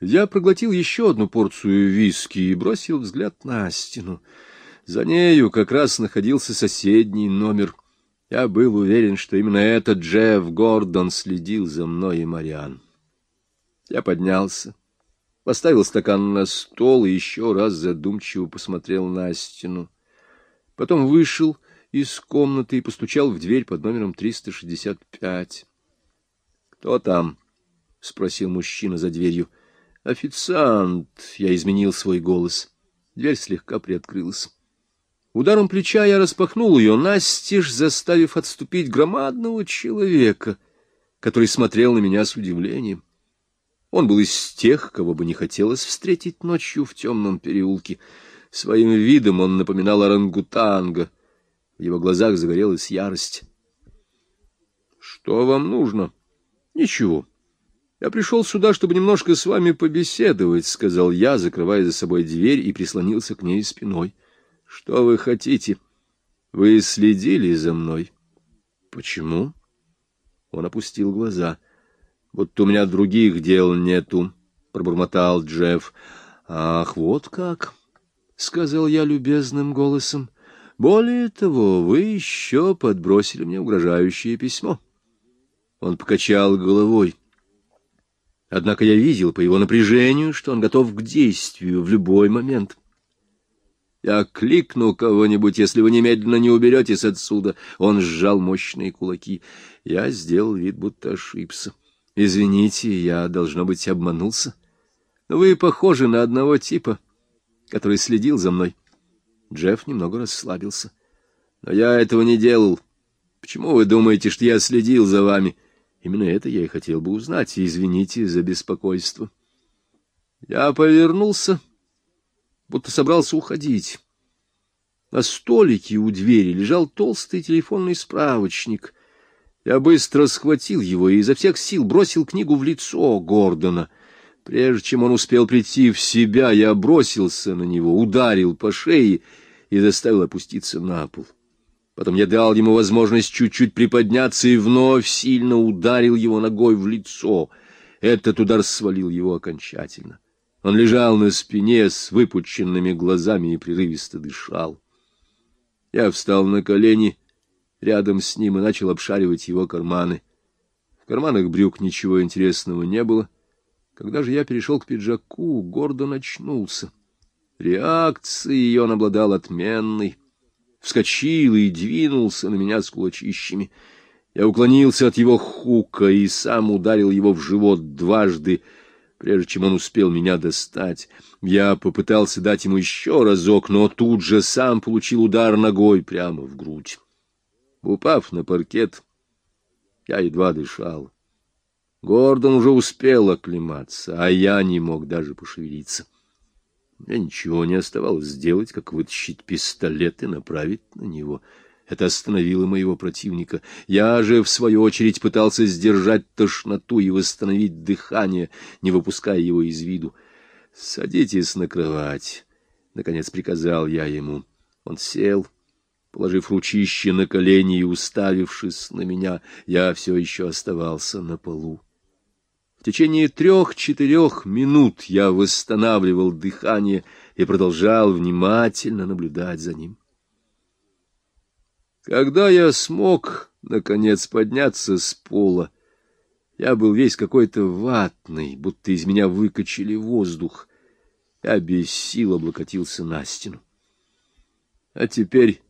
Я проглотил еще одну порцию виски и бросил взгляд на стену. За нею как раз находился соседний номер. Я был уверен, что именно этот Джефф Гордон следил за мной и Мариан. Я поднялся, поставил стакан на стол и еще раз задумчиво посмотрел на стену. Потом вышел из комнаты и постучал в дверь под номером 365. — Кто там? — спросил мужчина за дверью. — Официант. Я изменил свой голос. Дверь слегка приоткрылась. Ударом плеча я распахнул ее настежь, заставив отступить громадного человека, который смотрел на меня с удивлением. Он был из тех, кого бы не хотелось встретить ночью в темном переулке. Своим видом он напоминал орангутанга. В его глазах загорелась ярость. — Что вам нужно? — Ничего. Я пришел сюда, чтобы немножко с вами побеседовать, — сказал я, закрывая за собой дверь и прислонился к ней спиной. — Что вы хотите? Вы следили за мной. — Почему? Он опустил глаза. — Вот у меня других дел нету, — пробормотал Джефф. — Ах, вот как! — сказал я любезным голосом. — более того, вы еще подбросили мне угрожающее письмо. Он покачал головой. Однако я видел по его напряжению, что он готов к действию в любой момент. Я кликну кого-нибудь, если вы немедленно не уберетесь отсюда. Он сжал мощные кулаки. Я сделал вид, будто ошибся. Извините, я, должно быть, обманулся. Но вы похожи на одного типа, который следил за мной. Джефф немного расслабился. — Но я этого не делал. Почему вы думаете, что я следил за вами? Именно это я и хотел бы узнать. Извините за беспокойство. Я повернулся, будто собрался уходить. На столике у двери лежал толстый телефонный справочник. Я быстро схватил его и изо всех сил бросил книгу в лицо Гордона. Прежде чем он успел прийти в себя, я бросился на него, ударил по шее и заставил опуститься на пол. Потом я дал ему возможность чуть-чуть приподняться и вновь сильно ударил его ногой в лицо. Этот удар свалил его окончательно. Он лежал на спине с выпученными глазами и прерывисто дышал. Я встал на колени рядом с ним и начал обшаривать его карманы. В карманах брюк ничего интересного не было — когда же я перешел к пиджаку, Гордон очнулся. Реакцией он обладал отменной. Вскочил и двинулся на меня с кулачищами. Я уклонился от его хука и сам ударил его в живот дважды, прежде чем он успел меня достать. Я попытался дать ему еще разок, но тут же сам получил удар ногой прямо в грудь. Упав на паркет, я едва дышал. Гордон уже успел оклематься, а я не мог даже пошевелиться. Мне ничего не оставалось сделать, как вытащить пистолет и направить на него. Это остановило моего противника. Я же, в свою очередь, пытался сдержать тошноту и восстановить дыхание, не выпуская его из виду. — Садитесь на кровать, — наконец приказал я ему. Он сел, положив ручище на колени и уставившись на меня, я все еще оставался на полу. В течение трех-четырех минут я восстанавливал дыхание и продолжал внимательно наблюдать за ним. Когда я смог, наконец, подняться с пола, я был весь какой-то ватный, будто из меня выкачали воздух. Я без сил облокотился на стену. А теперь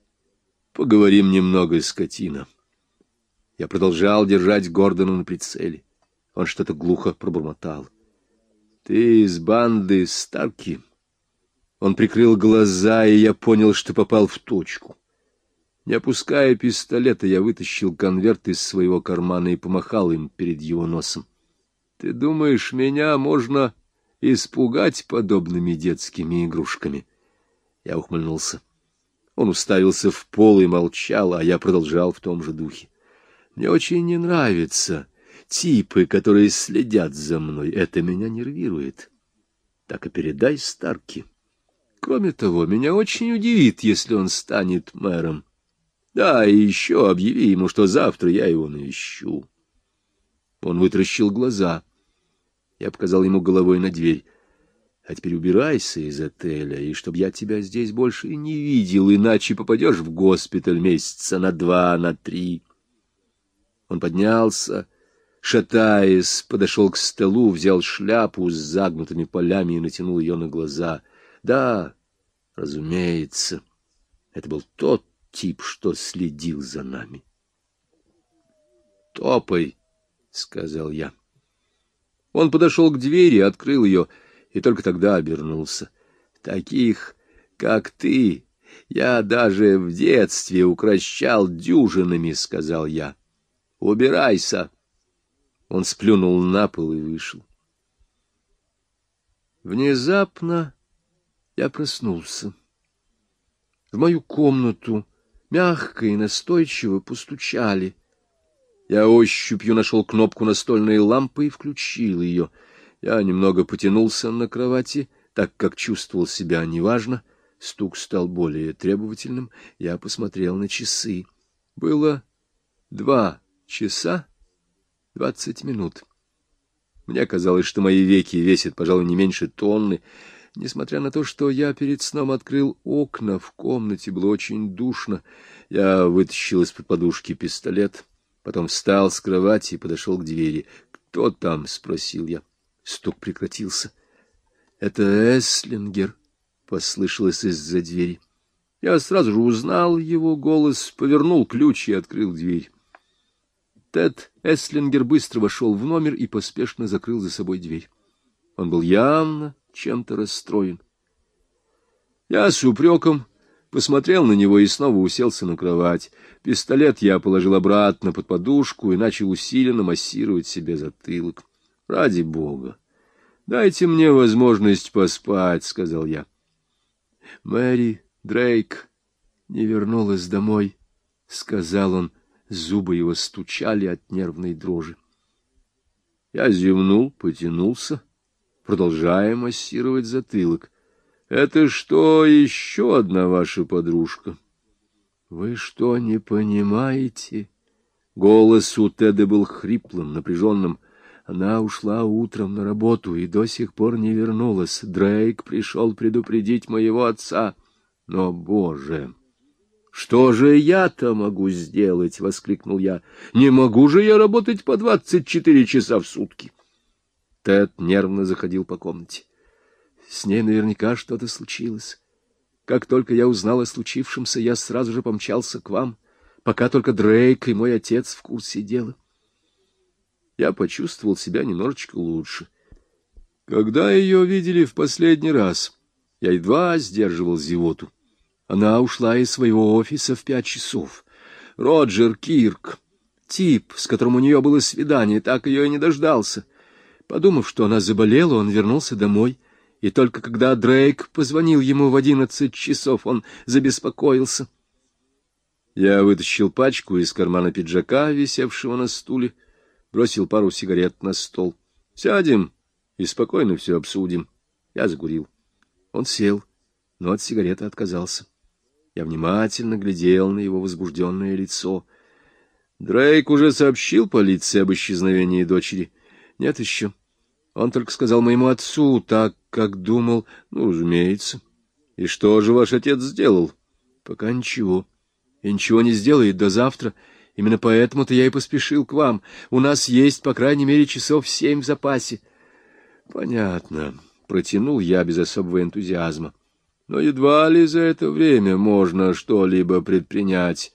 поговорим немного, скотина. Я продолжал держать Гордона на прицеле. Он что-то глухо пробормотал. — Ты из банды Старки? Он прикрыл глаза, и я понял, что попал в точку. Не опуская пистолета, я вытащил конверт из своего кармана и помахал им перед его носом. — Ты думаешь, меня можно испугать подобными детскими игрушками? Я ухмыльнулся. Он уставился в пол и молчал, а я продолжал в том же духе. — Мне очень не нравится типы, которые следят за мной. Это меня нервирует. Так и передай Старки. Кроме того, меня очень удивит, если он станет мэром. Да, и еще объяви ему, что завтра я его навещу. Он вытращил глаза. Я показал ему головой на дверь. А теперь убирайся из отеля, и чтоб я тебя здесь больше не видел, иначе попадешь в госпиталь месяца на два, на три. Он поднялся, шатаясь, подошел к столу, взял шляпу с загнутыми полями и натянул ее на глаза. Да, разумеется, это был тот тип, что следил за нами. «Топай», — сказал я. Он подошел к двери, открыл ее и только тогда обернулся. «Таких, как ты, я даже в детстве укращал дюжинами», — сказал я. «Убирайся!» Он сплюнул на пол и вышел. Внезапно я проснулся. В мою комнату мягко и настойчиво постучали — я ощупью нашел кнопку настольной лампы и включил ее. Я немного потянулся на кровати, так как чувствовал себя неважно. Стук стал более требовательным. Я посмотрел на часы. Было два часа двадцать минут. Мне казалось, что мои веки весят, пожалуй, не меньше тонны. Несмотря на то, что я перед сном открыл окна, в комнате было очень душно. Я вытащил из-под подушки пистолет — Потом встал с кровати и подошел к двери. «Кто там?» — спросил я. Стук прекратился. «Это Эслингер», — послышалось из-за двери. Я сразу же узнал его голос, повернул ключ и открыл дверь. Тед Эслингер быстро вошел в номер и поспешно закрыл за собой дверь. Он был явно чем-то расстроен. Я с упреком посмотрел на него и снова уселся на кровать. Пистолет я положил обратно под подушку и начал усиленно массировать себе затылок. — Ради бога! Дайте мне возможность поспать, — сказал я. Мэри Дрейк не вернулась домой, — сказал он. Зубы его стучали от нервной дрожи. Я зевнул, потянулся, продолжая массировать затылок. — Это что, еще одна ваша подружка? — Вы что, не понимаете? Голос у Теда был хриплым, напряженным. Она ушла утром на работу и до сих пор не вернулась. Дрейк пришел предупредить моего отца. Но, боже! «Что же я-то могу сделать?» — воскликнул я. «Не могу же я работать по двадцать четыре часа в сутки!» Тед нервно заходил по комнате. С ней наверняка что-то случилось. Как только я узнал о случившемся, я сразу же помчался к вам, пока только Дрейк и мой отец в курсе дела. Я почувствовал себя немножечко лучше. Когда ее видели в последний раз, я едва сдерживал зевоту. Она ушла из своего офиса в пять часов. Роджер Кирк, тип, с которым у нее было свидание, так ее и не дождался. Подумав, что она заболела, он вернулся домой — и только когда Дрейк позвонил ему в одиннадцать часов, он забеспокоился. Я вытащил пачку из кармана пиджака, висевшего на стуле, бросил пару сигарет на стол. «Сядем и спокойно все обсудим». Я закурил. Он сел, но от сигареты отказался. Я внимательно глядел на его возбужденное лицо. Дрейк уже сообщил полиции об исчезновении дочери. Нет еще. Он только сказал моему отцу, так как думал, ну, разумеется. И что же ваш отец сделал? Пока ничего. И ничего не сделает до завтра. Именно поэтому-то я и поспешил к вам. У нас есть, по крайней мере, часов семь в запасе. Понятно. Протянул я без особого энтузиазма. Но едва ли за это время можно что-либо предпринять.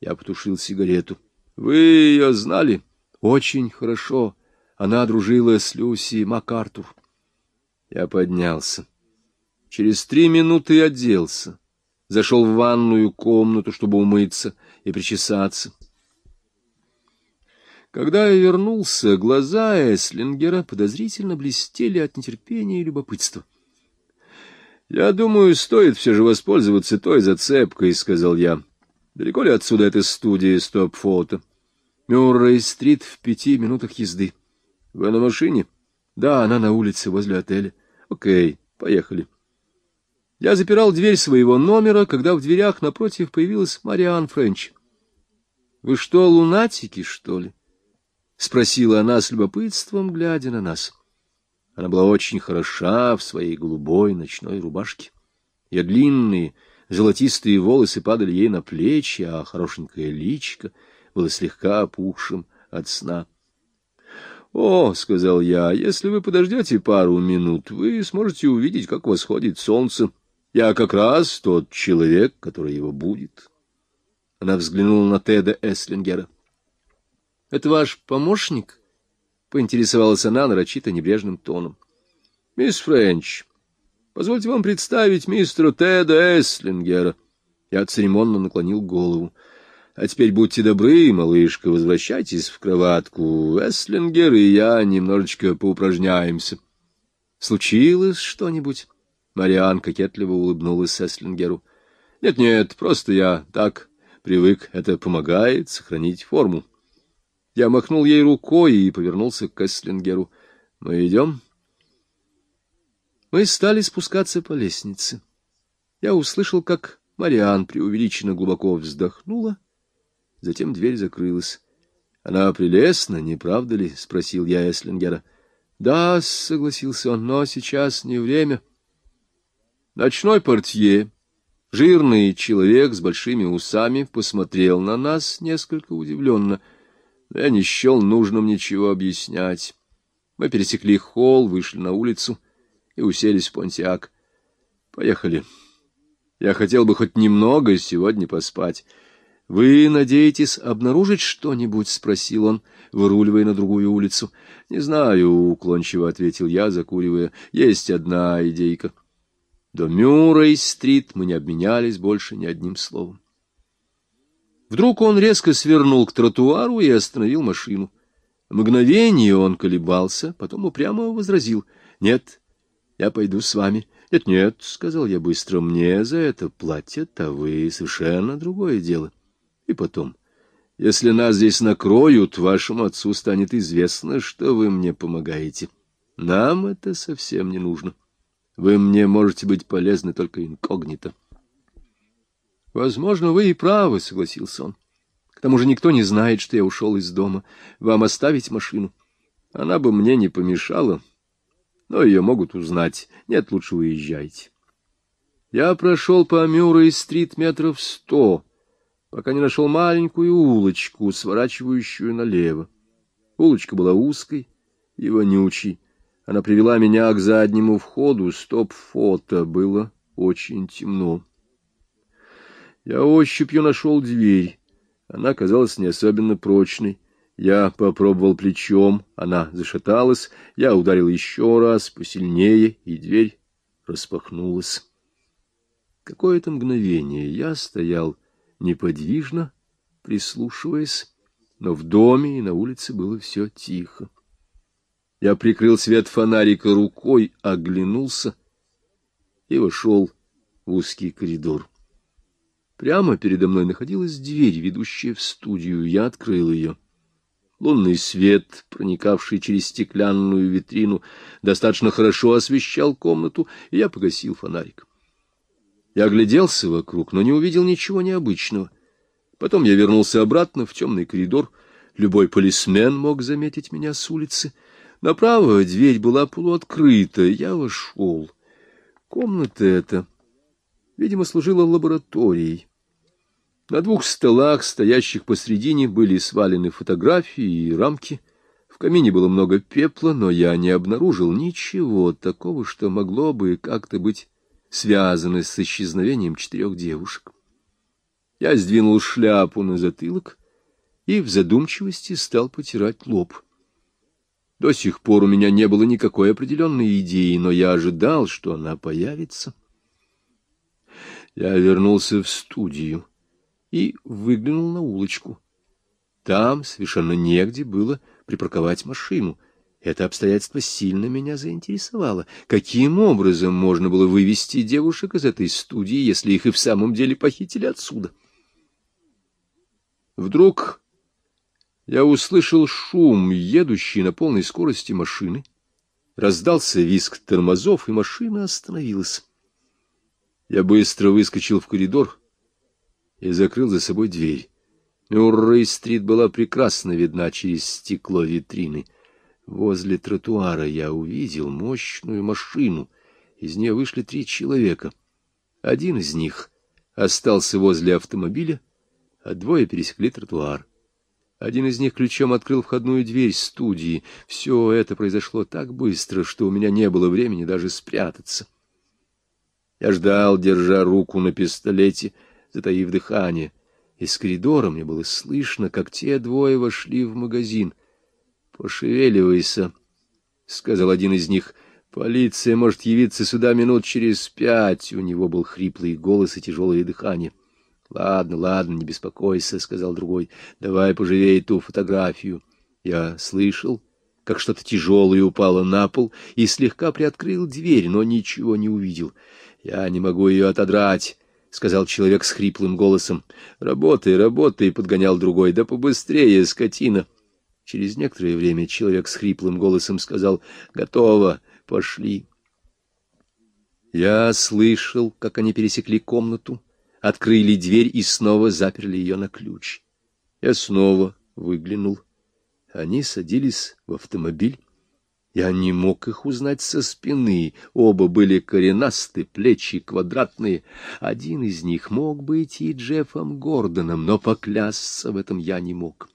Я потушил сигарету. Вы ее знали? Очень хорошо. Она дружила с Люси МакАртур. Я поднялся. Через три минуты оделся. Зашел в ванную комнату, чтобы умыться и причесаться. Когда я вернулся, глаза Эслингера подозрительно блестели от нетерпения и любопытства. — Я думаю, стоит все же воспользоваться той зацепкой, — сказал я. — Далеко ли отсюда эта студия стоп-фото? Мюррей-стрит в пяти минутах езды. — вы на машине? Да, она на улице возле отеля. Окей, поехали. Я запирал дверь своего номера, когда в дверях напротив появилась Мариан Френч. — Вы что, лунатики, что ли? — спросила она с любопытством, глядя на нас. Она была очень хороша в своей голубой ночной рубашке. Ее длинные золотистые волосы падали ей на плечи, а хорошенькое личико было слегка опухшим от сна. — О, — сказал я, — если вы подождете пару минут, вы сможете увидеть, как восходит солнце. Я как раз тот человек, который его будет. Она взглянула на Теда Эслингера. — Это ваш помощник? — поинтересовалась она нарочито небрежным тоном. — Мисс Френч, позвольте вам представить мистера Теда Эслингера. Я церемонно наклонил голову. А теперь будьте добры, малышка, возвращайтесь в кроватку. Эслингер и я немножечко поупражняемся. Случилось что-нибудь? Мариан кокетливо улыбнулась Эслингеру. Нет-нет, просто я так привык. Это помогает сохранить форму. Я махнул ей рукой и повернулся к Эслингеру. Мы идем? Мы стали спускаться по лестнице. Я услышал, как Мариан преувеличенно глубоко вздохнула Затем дверь закрылась. — Она прелестна, не правда ли? — спросил я Эслингера. — Да, — согласился он, — но сейчас не время. Ночной портье, жирный человек с большими усами, посмотрел на нас несколько удивленно. Я не счел нужным ничего объяснять. Мы пересекли холл, вышли на улицу и уселись в понтиак. Поехали. Я хотел бы хоть немного сегодня поспать. — Вы надеетесь обнаружить что-нибудь? — спросил он, выруливая на другую улицу. — Не знаю, — уклончиво ответил я, закуривая. — Есть одна идейка. До Мюррей-стрит мы не обменялись больше ни одним словом. Вдруг он резко свернул к тротуару и остановил машину. Мгновение он колебался, потом упрямо возразил. — Нет, я пойду с вами. «Нет, — Нет-нет, — сказал я быстро, — мне за это платят, а вы совершенно другое дело. И потом, если нас здесь накроют, вашему отцу станет известно, что вы мне помогаете. Нам это совсем не нужно. Вы мне можете быть полезны только инкогнито. Возможно, вы и правы, — согласился он. К тому же никто не знает, что я ушел из дома. Вам оставить машину? Она бы мне не помешала, но ее могут узнать. Нет, лучше уезжайте. Я прошел по Мюррей-стрит метров сто, пока не нашел маленькую улочку, сворачивающую налево. Улочка была узкой и вонючей. Она привела меня к заднему входу, стоп-фото, было очень темно. Я ощупью нашел дверь. Она казалась не особенно прочной. Я попробовал плечом, она зашаталась, я ударил еще раз, посильнее, и дверь распахнулась. Какое-то мгновение я стоял неподвижно, прислушиваясь, но в доме и на улице было все тихо. Я прикрыл свет фонарика рукой, оглянулся и вошел в узкий коридор. Прямо передо мной находилась дверь, ведущая в студию. Я открыл ее. Лунный свет, проникавший через стеклянную витрину, достаточно хорошо освещал комнату, и я погасил фонарик. Я огляделся вокруг, но не увидел ничего необычного. Потом я вернулся обратно в темный коридор. Любой полисмен мог заметить меня с улицы. Направо дверь была полуоткрыта. Я вошел. Комната эта, видимо, служила лабораторией. На двух столах, стоящих посредине, были свалены фотографии и рамки. В камине было много пепла, но я не обнаружил ничего такого, что могло бы как-то быть связаны с исчезновением четырех девушек. Я сдвинул шляпу на затылок и в задумчивости стал потирать лоб. До сих пор у меня не было никакой определенной идеи, но я ожидал, что она появится. Я вернулся в студию и выглянул на улочку. Там совершенно негде было припарковать машину — это обстоятельство сильно меня заинтересовало. Каким образом можно было вывести девушек из этой студии, если их и в самом деле похитили отсюда? Вдруг я услышал шум, едущий на полной скорости машины. Раздался визг тормозов, и машина остановилась. Я быстро выскочил в коридор и закрыл за собой дверь. Мюррей-стрит была прекрасно видна через стекло витрины — Возле тротуара я увидел мощную машину. Из нее вышли три человека. Один из них остался возле автомобиля, а двое пересекли тротуар. Один из них ключом открыл входную дверь студии. Все это произошло так быстро, что у меня не было времени даже спрятаться. Я ждал, держа руку на пистолете, затаив дыхание. Из коридора мне было слышно, как те двое вошли в магазин. «Пошевеливайся», — сказал один из них. «Полиция может явиться сюда минут через пять». У него был хриплый голос и тяжелое дыхание. — Ладно, ладно, не беспокойся, — сказал другой. — Давай поживей ту фотографию. Я слышал, как что-то тяжелое упало на пол, и слегка приоткрыл дверь, но ничего не увидел. — Я не могу ее отодрать, — сказал человек с хриплым голосом. — Работай, работай, — подгонял другой. — Да побыстрее, скотина. Через некоторое время человек с хриплым голосом сказал. — Готово, пошли. Я слышал, как они пересекли комнату открыли дверь и снова заперли ее на ключ. Я снова выглянул. Они садились в автомобиль. Я не мог их узнать со спины. Оба были коренасты, плечи квадратные. Один из них мог быть и Джеффом Гордоном, но поклясться в этом я не мог.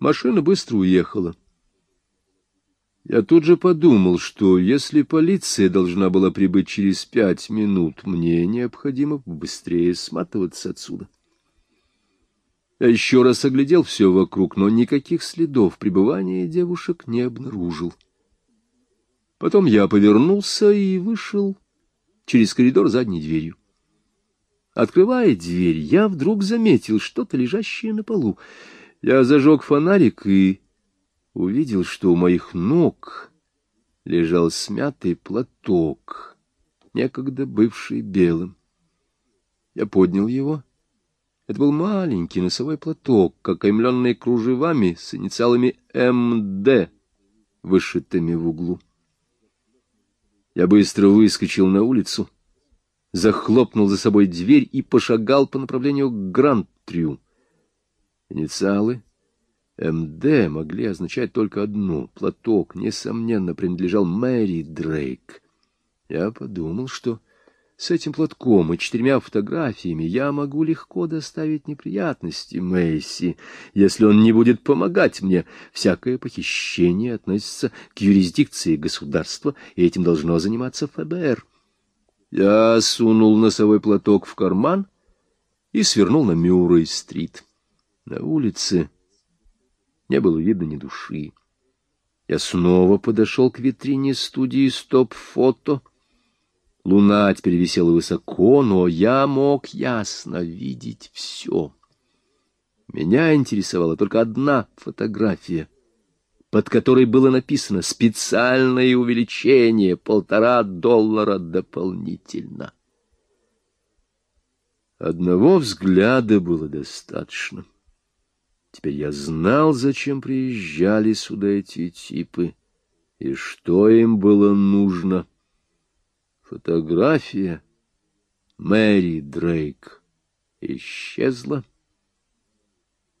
Машина быстро уехала. Я тут же подумал, что если полиция должна была прибыть через пять минут, мне необходимо быстрее сматываться отсюда. Я еще раз оглядел все вокруг, но никаких следов пребывания девушек не обнаружил. Потом я повернулся и вышел через коридор задней дверью. Открывая дверь, я вдруг заметил что-то лежащее на полу. Я зажег фонарик и увидел, что у моих ног лежал смятый платок, некогда бывший белым. Я поднял его. Это был маленький носовой платок, окаймленный кружевами с инициалами МД, вышитыми в углу. Я быстро выскочил на улицу, захлопнул за собой дверь и пошагал по направлению к Гранд-Трю. Инициалы МД могли означать только одну. Платок, несомненно, принадлежал Мэри Дрейк. Я подумал, что с этим платком и четырьмя фотографиями я могу легко доставить неприятности Мэйси, если он не будет помогать мне. Всякое похищение относится к юрисдикции государства, и этим должно заниматься ФБР. Я сунул носовой платок в карман и свернул на Мюррей-стрит. На улице не было видно ни души. Я снова подошел к витрине студии «Стоп-фото». Луна теперь висела высоко, но я мог ясно видеть все. Меня интересовала только одна фотография, под которой было написано «Специальное увеличение, полтора доллара дополнительно». Одного взгляда было достаточно. Теперь я знал, зачем приезжали сюда эти типы и что им было нужно. Фотография Мэри Дрейк исчезла,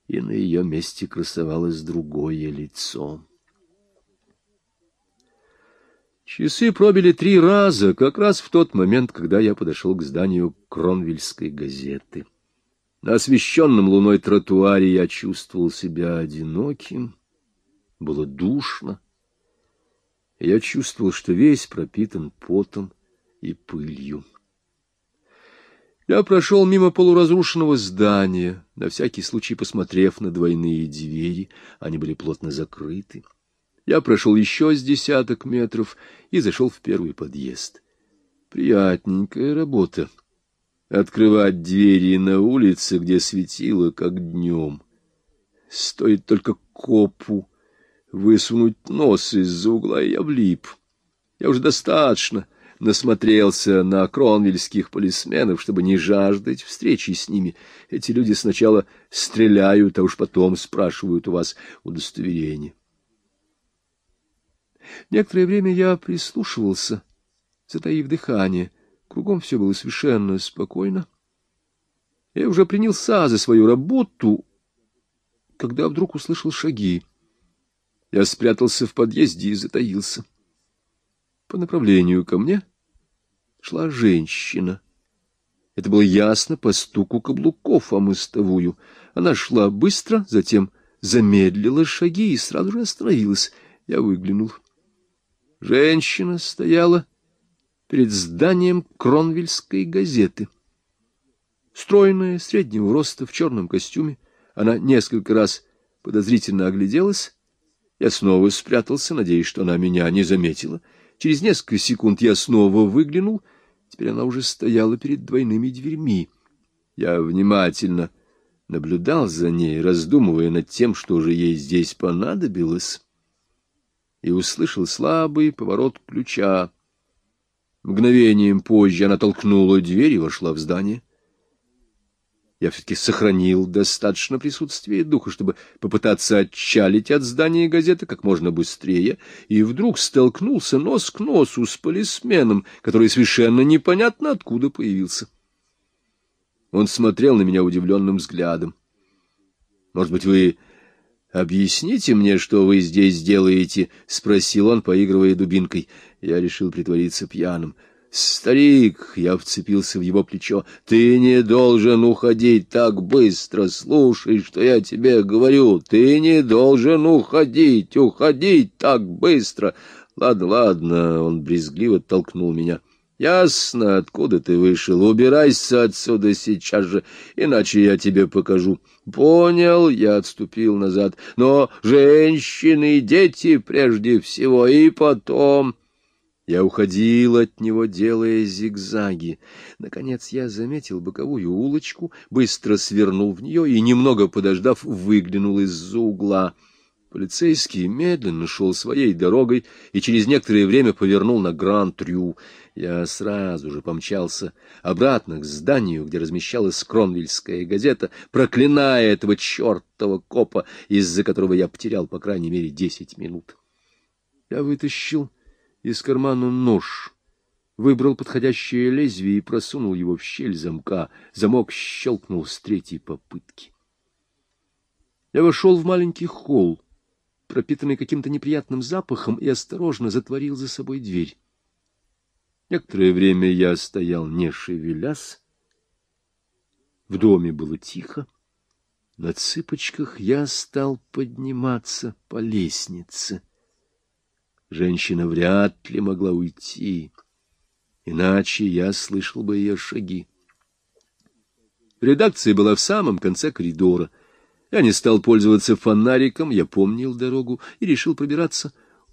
и на ее месте красовалось другое лицо. Часы пробили три раза, как раз в тот момент, когда я подошел к зданию Кронвильской газеты. На освещенном луной тротуаре я чувствовал себя одиноким. Было душно. Я чувствовал, что весь пропитан потом и пылью. Я прошел мимо полуразрушенного здания, на всякий случай посмотрев на двойные двери. Они были плотно закрыты. Я прошел еще с десяток метров и зашел в первый подъезд. Приятненькая работа открывать двери на улице, где светило, как днем. Стоит только копу высунуть нос из-за угла, и я влип. Я уже достаточно насмотрелся на кронвельских полисменов, чтобы не жаждать встречи с ними. Эти люди сначала стреляют, а уж потом спрашивают у вас удостоверение. Некоторое время я прислушивался, затаив дыхание — Кругом все было совершенно спокойно. Я уже принялся за свою работу, когда вдруг услышал шаги. Я спрятался в подъезде и затаился. По направлению ко мне шла женщина. Это было ясно по стуку каблуков о мостовую. Она шла быстро, затем замедлила шаги и сразу же остановилась. Я выглянул. Женщина стояла перед зданием Кронвильской газеты. Стройная, среднего роста, в черном костюме, она несколько раз подозрительно огляделась. Я снова спрятался, надеясь, что она меня не заметила. Через несколько секунд я снова выглянул. Теперь она уже стояла перед двойными дверьми. Я внимательно наблюдал за ней, раздумывая над тем, что же ей здесь понадобилось, и услышал слабый поворот ключа. Мгновением позже она толкнула дверь и вошла в здание. Я все-таки сохранил достаточно присутствия духа, чтобы попытаться отчалить от здания газеты как можно быстрее, и вдруг столкнулся нос к носу с полисменом, который совершенно непонятно откуда появился. Он смотрел на меня удивленным взглядом. «Может быть, вы объясните мне, что вы здесь делаете?» — спросил он, поигрывая дубинкой. Я решил притвориться пьяным. «Старик!» — я вцепился в его плечо. «Ты не должен уходить так быстро. Слушай, что я тебе говорю. Ты не должен уходить, уходить так быстро. Ладно, ладно!» — он брезгливо толкнул меня. Ясно, откуда ты вышел. Убирайся отсюда сейчас же, иначе я тебе покажу. Понял, я отступил назад. Но женщины и дети прежде всего, и потом... Я уходил от него, делая зигзаги. Наконец я заметил боковую улочку, быстро свернул в нее и, немного подождав, выглянул из-за угла. Полицейский медленно шел своей дорогой и через некоторое время повернул на Гран-Трю. Я сразу же помчался обратно к зданию, где размещалась Кронвильская газета, проклиная этого чертова копа, из-за которого я потерял по крайней мере десять минут. Я вытащил из кармана нож, выбрал подходящее лезвие и просунул его в щель замка. Замок щелкнул с третьей попытки. Я вошел в маленький холл, пропитанный каким-то неприятным запахом, и осторожно затворил за собой дверь. Некоторое время я стоял, не шевелясь. В доме было тихо. На цыпочках я стал подниматься по лестнице. Женщина вряд ли могла уйти, иначе я слышал бы ее шаги. Редакция была в самом конце коридора. Я не стал пользоваться фонариком, я помнил дорогу и решил пробираться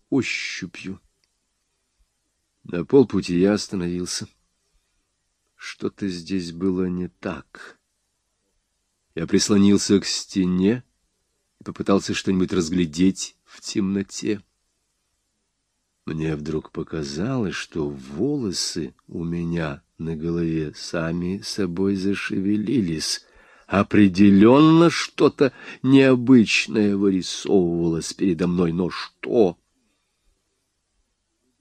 ощупью. На полпути я остановился. Что-то здесь было не так. Я прислонился к стене и попытался что-нибудь разглядеть в темноте. Мне вдруг показалось, что волосы у меня на голове сами собой зашевелились. Определенно что-то необычное вырисовывалось передо мной, но что?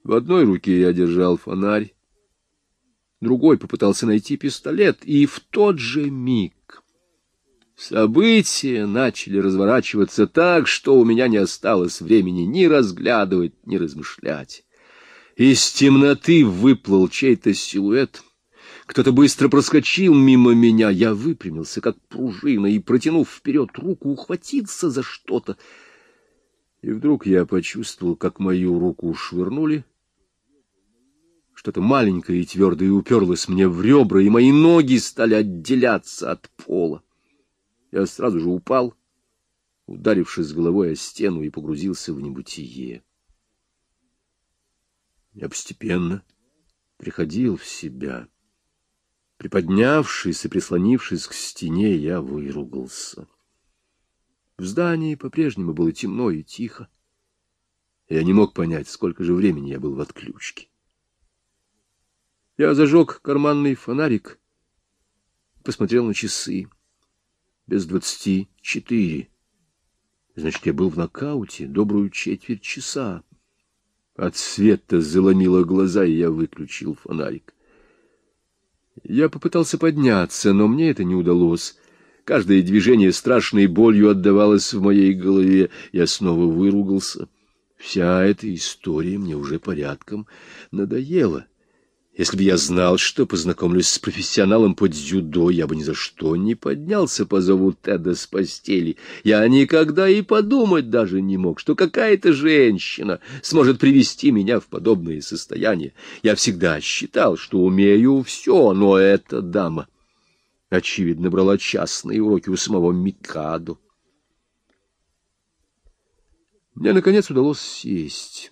В одной руке я держал фонарь, другой попытался найти пистолет, и в тот же миг события начали разворачиваться так, что у меня не осталось времени ни разглядывать, ни размышлять. Из темноты выплыл чей-то силуэт. Кто-то быстро проскочил мимо меня. Я выпрямился, как пружина, и, протянув вперед руку, ухватился за что-то. И вдруг я почувствовал, как мою руку швырнули что-то маленькое и твердое уперлось мне в ребра, и мои ноги стали отделяться от пола. Я сразу же упал, ударившись головой о стену, и погрузился в небытие. Я постепенно приходил в себя. Приподнявшись и прислонившись к стене, я выругался. В здании по-прежнему было темно и тихо. Я не мог понять, сколько же времени я был в отключке. Я зажег карманный фонарик, посмотрел на часы. Без двадцати четыре. Значит, я был в нокауте добрую четверть часа. От света заломило глаза, и я выключил фонарик. Я попытался подняться, но мне это не удалось. Каждое движение страшной болью отдавалось в моей голове. Я снова выругался. Вся эта история мне уже порядком надоела. Если бы я знал, что познакомлюсь с профессионалом по дзюдо, я бы ни за что не поднялся по зову Теда с постели. Я никогда и подумать даже не мог, что какая-то женщина сможет привести меня в подобное состояние. Я всегда считал, что умею все, но эта дама, очевидно, брала частные уроки у самого Микадо. Мне, наконец, удалось сесть.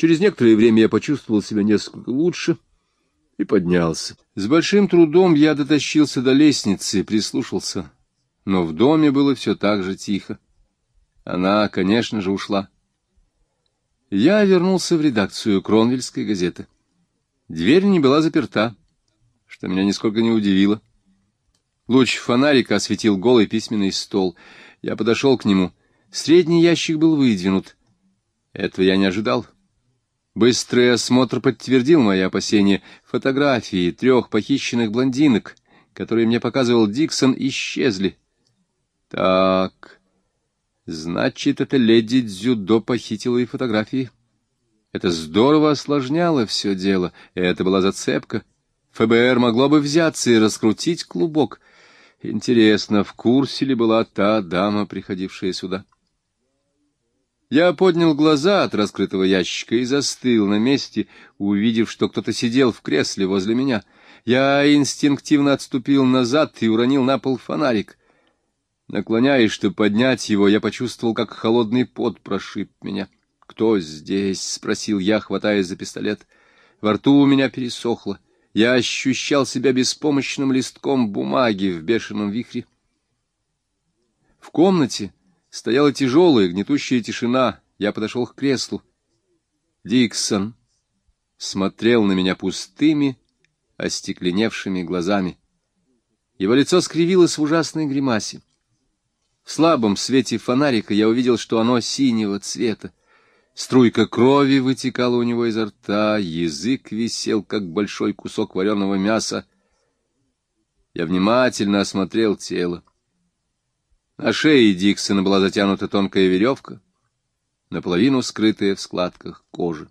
Через некоторое время я почувствовал себя несколько лучше и поднялся. С большим трудом я дотащился до лестницы и прислушался, но в доме было все так же тихо. Она, конечно же, ушла. Я вернулся в редакцию Кронвельской газеты. Дверь не была заперта, что меня нисколько не удивило. Луч фонарика осветил голый письменный стол. Я подошел к нему. Средний ящик был выдвинут. Этого я не ожидал. Быстрый осмотр подтвердил мои опасения. Фотографии трех похищенных блондинок, которые мне показывал Диксон, исчезли. Так, значит, эта леди Дзюдо похитила и фотографии. Это здорово осложняло все дело, это была зацепка. ФБР могло бы взяться и раскрутить клубок. Интересно, в курсе ли была та дама, приходившая сюда? Я поднял глаза от раскрытого ящика и застыл на месте, увидев, что кто-то сидел в кресле возле меня. Я инстинктивно отступил назад и уронил на пол фонарик. Наклоняясь, чтобы поднять его, я почувствовал, как холодный пот прошиб меня. «Кто здесь?» — спросил я, хватаясь за пистолет. Во рту у меня пересохло. Я ощущал себя беспомощным листком бумаги в бешеном вихре. В комнате Стояла тяжелая, гнетущая тишина. Я подошел к креслу. Диксон смотрел на меня пустыми, остекленевшими глазами. Его лицо скривилось в ужасной гримасе. В слабом свете фонарика я увидел, что оно синего цвета. Струйка крови вытекала у него изо рта, язык висел, как большой кусок вареного мяса. Я внимательно осмотрел тело. На шее Диксона была затянута тонкая веревка, наполовину скрытая в складках кожи.